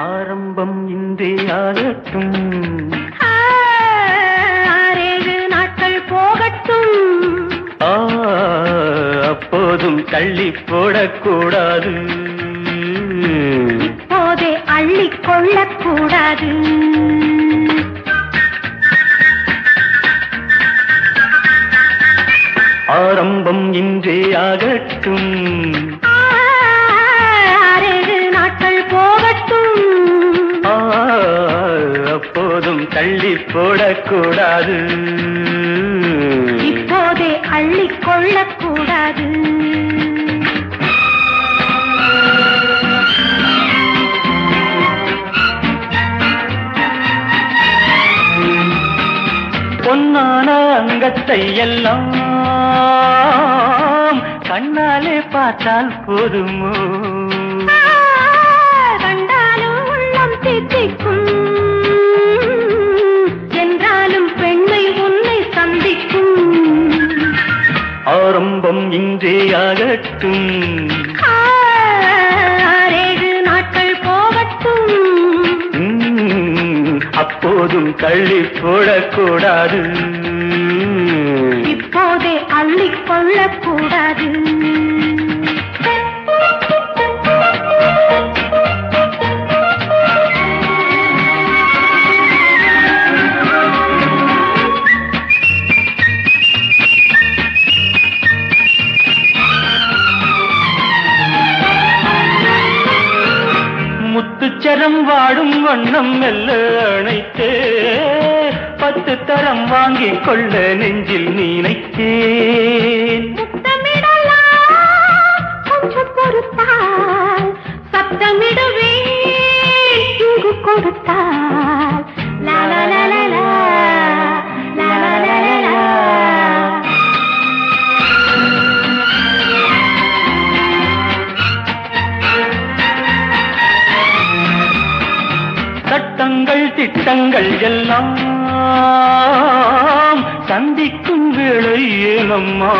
ஆரம்பம் இன்றே ஆகட்டும். ஆறேழு நாட்கள் போகட்டும். அப்போதும் தள்ளி போடக்கூடாது. இப்போதே அள்ளி கொள்ளக்கூடாது. ஆரம்பம் இன்றே ஆகட்டும். தள்ளி போடக்கூடாது. இப்போதே அள்ளிக் கொள்ளக்கூடாது. பொன்னான அங்கத்தை எல்லாம் கண்ணாலே பார்த்தால் போதுமோ? ஆரம்பம் இன்றே ஆகட்டும். ஆறேழு நாட்கள் போகட்டும். அப்போதும் தள்ளி போடக்கூடாது. இப்போதே அள்ளிக் கொள்ளக்கூடாது. முத்துச்சரம் வாடும் வண்ணம் மெல்ல அணைத்தே. பத்து தரம் வாங்கிக் கொள்ள நெஞ்சில் நினைத்தேன். திட்டங்கள் எல்லாம் சந்திக்கும் வேளை ஏனம்மா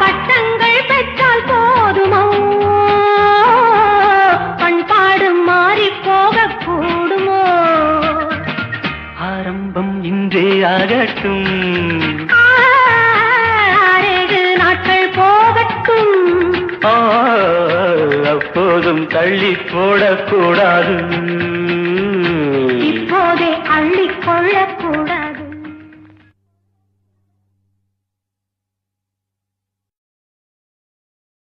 பட்டங்கள் பெற்றால் போதுமோ? பண்பாடு மாறி போகக்கூடுமோ ஆரம்பம் இன்றே ஆகட்டும். நாட்கள் போகட்டும். அப்போதும் தள்ளி போடக்கூடாது. போதே அள்ளிக்கொள்ளக்கூடாது